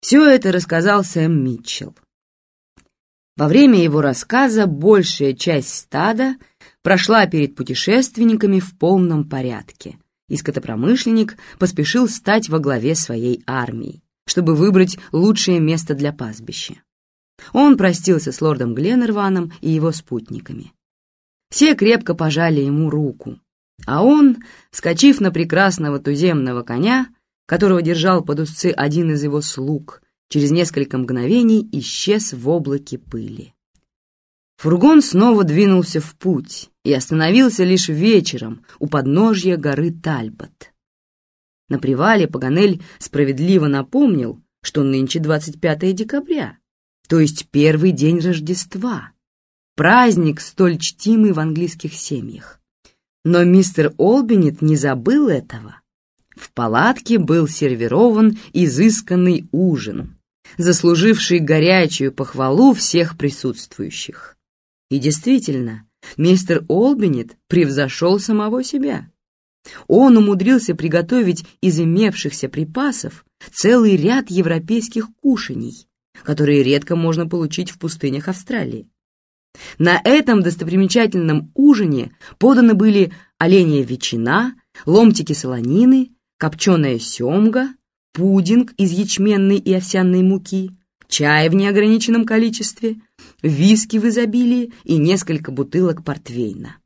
Все это рассказал Сэм Митчелл. Во время его рассказа большая часть стада прошла перед путешественниками в полном порядке, и скотопромышленник поспешил стать во главе своей армии, чтобы выбрать лучшее место для пастбища. Он простился с лордом Гленнерваном и его спутниками. Все крепко пожали ему руку, а он, скачив на прекрасного туземного коня, которого держал под узцы один из его слуг, через несколько мгновений исчез в облаке пыли. Фургон снова двинулся в путь и остановился лишь вечером у подножья горы Тальбот. На привале Паганель справедливо напомнил, что нынче 25 декабря, то есть первый день Рождества, праздник, столь чтимый в английских семьях. Но мистер Олбинет не забыл этого. В палатке был сервирован изысканный ужин, заслуживший горячую похвалу всех присутствующих. И действительно, мистер Олбинет превзошел самого себя. Он умудрился приготовить из имевшихся припасов целый ряд европейских кушаний, которые редко можно получить в пустынях Австралии. На этом достопримечательном ужине поданы были оленья ветчина, ломтики солонины, копченая семга, пудинг из ячменной и овсяной муки, чай в неограниченном количестве, виски в изобилии и несколько бутылок портвейна.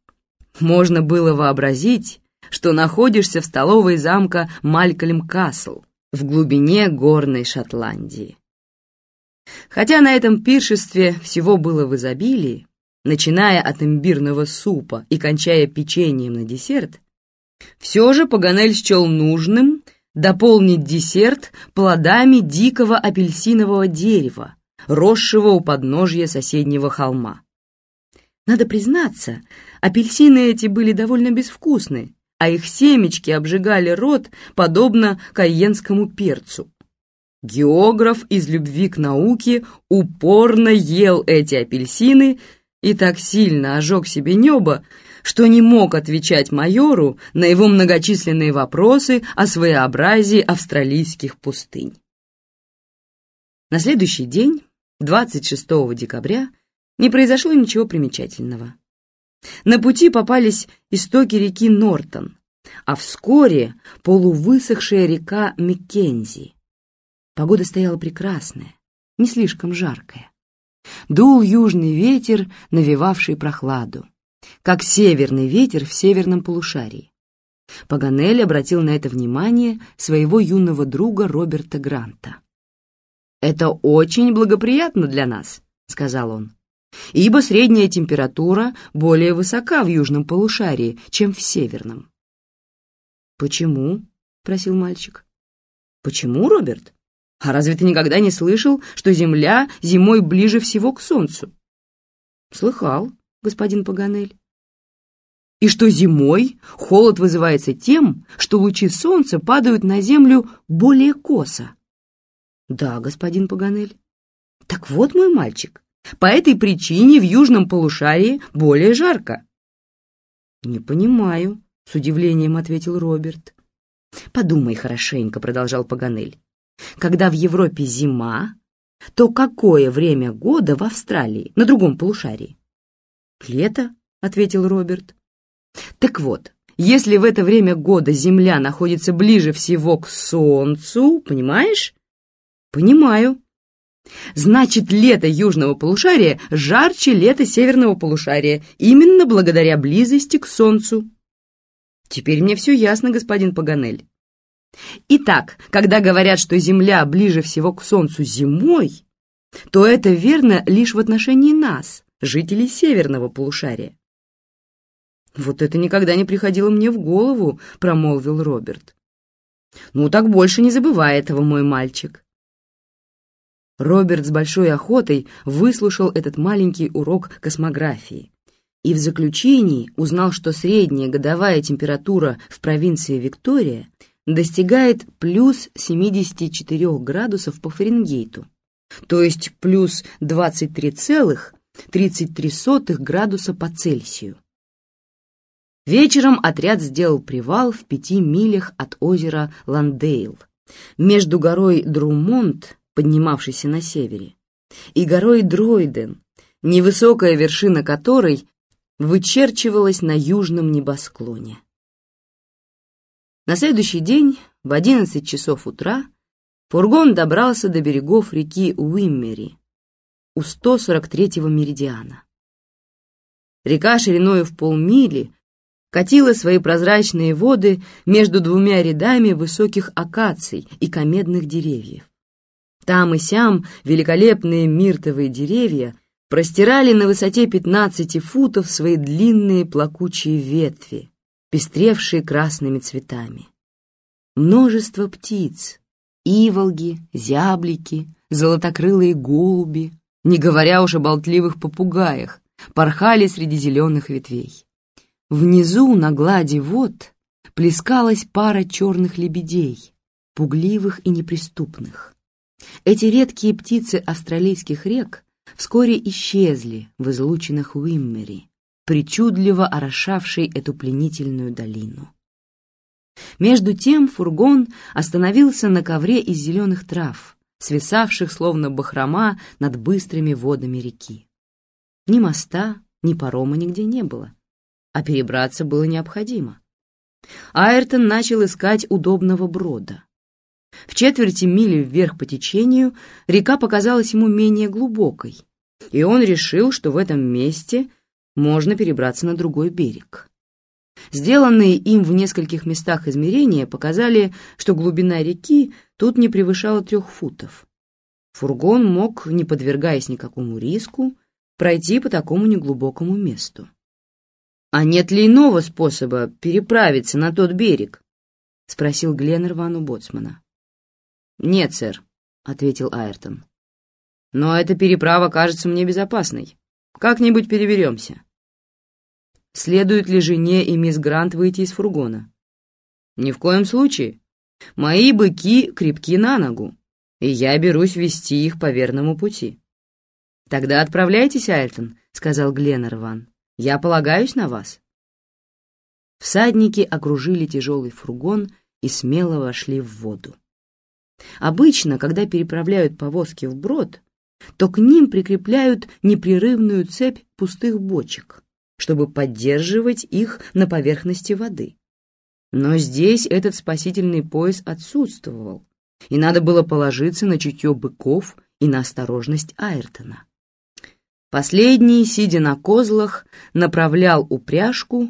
Можно было вообразить, что находишься в столовой замка Малькольм Касл в глубине горной Шотландии. Хотя на этом пиршестве всего было в изобилии, начиная от имбирного супа и кончая печеньем на десерт, все же Паганель счел нужным дополнить десерт плодами дикого апельсинового дерева, росшего у подножья соседнего холма. Надо признаться, апельсины эти были довольно безвкусны, а их семечки обжигали рот, подобно кайенскому перцу. Географ из любви к науке упорно ел эти апельсины и так сильно ожег себе небо, что не мог отвечать майору на его многочисленные вопросы о своеобразии австралийских пустынь. На следующий день, 26 декабря, не произошло ничего примечательного. На пути попались истоки реки Нортон, а вскоре полувысохшая река Маккензи. Погода стояла прекрасная, не слишком жаркая. Дул южный ветер, навевавший прохладу, как северный ветер в северном полушарии. Паганель обратил на это внимание своего юного друга Роберта Гранта. «Это очень благоприятно для нас», — сказал он, «ибо средняя температура более высока в южном полушарии, чем в северном». «Почему?» — просил мальчик. «Почему, Роберт? А разве ты никогда не слышал, что Земля зимой ближе всего к Солнцу? Слыхал, господин Паганель. И что зимой холод вызывается тем, что лучи Солнца падают на Землю более косо. Да, господин Паганель. Так вот, мой мальчик, по этой причине в южном полушарии более жарко. Не понимаю, с удивлением ответил Роберт. Подумай хорошенько, продолжал Паганель. Когда в Европе зима, то какое время года в Австралии, на другом полушарии? Лето, ответил Роберт. Так вот, если в это время года Земля находится ближе всего к Солнцу, понимаешь? Понимаю. Значит, лето южного полушария жарче лета северного полушария, именно благодаря близости к Солнцу. Теперь мне все ясно, господин Паганель. Итак, когда говорят, что Земля ближе всего к Солнцу зимой, то это верно лишь в отношении нас, жителей северного полушария. «Вот это никогда не приходило мне в голову», — промолвил Роберт. «Ну так больше не забывай этого, мой мальчик». Роберт с большой охотой выслушал этот маленький урок космографии и в заключении узнал, что средняя годовая температура в провинции Виктория достигает плюс 74 градусов по Фаренгейту, то есть плюс 23,33 градуса по Цельсию. Вечером отряд сделал привал в пяти милях от озера Ландейл, между горой Друмонт поднимавшейся на севере, и горой Дройден, невысокая вершина которой вычерчивалась на южном небосклоне. На следующий день в 11 часов утра фургон добрался до берегов реки Уиммери у 143-го меридиана. Река шириной в полмили катила свои прозрачные воды между двумя рядами высоких акаций и комедных деревьев. Там и сям великолепные миртовые деревья простирали на высоте 15 футов свои длинные плакучие ветви, пестревшие красными цветами. Множество птиц, иволги, зяблики, золотокрылые голуби, не говоря уж о болтливых попугаях, порхали среди зеленых ветвей. Внизу, на глади вод, плескалась пара черных лебедей, пугливых и неприступных. Эти редкие птицы австралийских рек вскоре исчезли в излучинах Уиммери, причудливо орошавшей эту пленительную долину. Между тем фургон остановился на ковре из зеленых трав, свисавших словно бахрома над быстрыми водами реки. Ни моста, ни парома нигде не было, а перебраться было необходимо. Айртон начал искать удобного брода. В четверти мили вверх по течению река показалась ему менее глубокой, и он решил, что в этом месте можно перебраться на другой берег. Сделанные им в нескольких местах измерения показали, что глубина реки тут не превышала трех футов. Фургон мог, не подвергаясь никакому риску, пройти по такому неглубокому месту. «А нет ли иного способа переправиться на тот берег?» — спросил Гленнерван у боцмана. «Нет, сэр», — ответил Айртон. «Но эта переправа кажется мне безопасной. Как-нибудь переберемся». «Следует ли жене и мисс Грант выйти из фургона?» «Ни в коем случае. Мои быки крепки на ногу, и я берусь вести их по верному пути». «Тогда отправляйтесь, Айртон», — сказал Гленнерван. «Я полагаюсь на вас». Всадники окружили тяжелый фургон и смело вошли в воду. Обычно, когда переправляют повозки вброд, то к ним прикрепляют непрерывную цепь пустых бочек, чтобы поддерживать их на поверхности воды. Но здесь этот спасительный пояс отсутствовал, и надо было положиться на чутье быков и на осторожность Айртона. Последний, сидя на козлах, направлял упряжку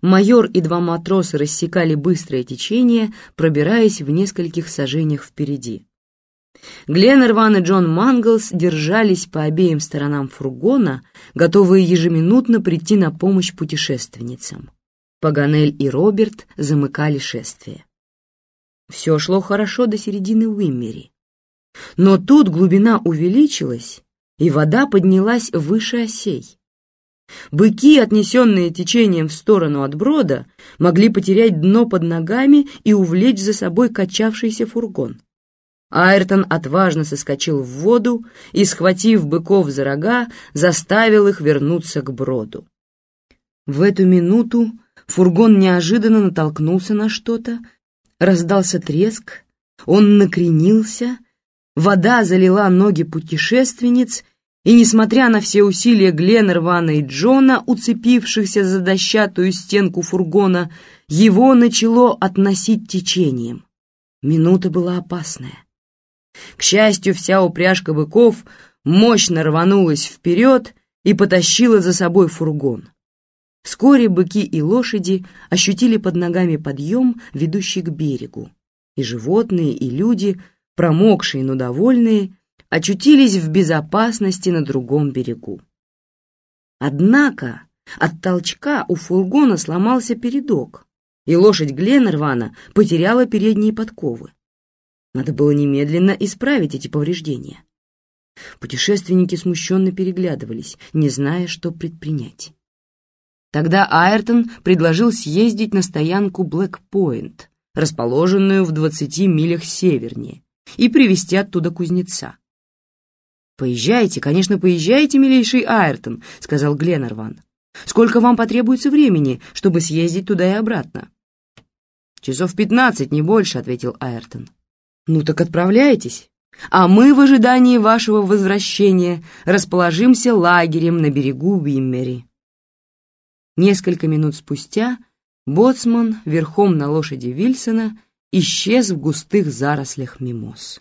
Майор и два матроса рассекали быстрое течение, пробираясь в нескольких сажениях впереди. Гленнерван и Джон Манглс держались по обеим сторонам фургона, готовые ежеминутно прийти на помощь путешественницам. Паганель и Роберт замыкали шествие. Все шло хорошо до середины Уиммери. Но тут глубина увеличилась, и вода поднялась выше осей. Быки, отнесенные течением в сторону от брода, могли потерять дно под ногами и увлечь за собой качавшийся фургон. Айртон отважно соскочил в воду и, схватив быков за рога, заставил их вернуться к броду. В эту минуту фургон неожиданно натолкнулся на что-то, раздался треск, он накренился, вода залила ноги путешественниц, и, несмотря на все усилия Гленнервана и Джона, уцепившихся за дощатую стенку фургона, его начало относить течением. Минута была опасная. К счастью, вся упряжка быков мощно рванулась вперед и потащила за собой фургон. Вскоре быки и лошади ощутили под ногами подъем, ведущий к берегу, и животные, и люди, промокшие, но довольные, очутились в безопасности на другом берегу. Однако от толчка у фургона сломался передок, и лошадь Гленнервана потеряла передние подковы. Надо было немедленно исправить эти повреждения. Путешественники смущенно переглядывались, не зная, что предпринять. Тогда Айртон предложил съездить на стоянку Блэк-Пойнт, расположенную в 20 милях севернее, и привезти оттуда кузнеца. «Поезжайте, конечно, поезжайте, милейший Айртон», — сказал Гленнерван. «Сколько вам потребуется времени, чтобы съездить туда и обратно?» «Часов пятнадцать, не больше», — ответил Айртон. «Ну так отправляйтесь. а мы в ожидании вашего возвращения расположимся лагерем на берегу Уиммери». Несколько минут спустя боцман верхом на лошади Вильсона исчез в густых зарослях мимоз.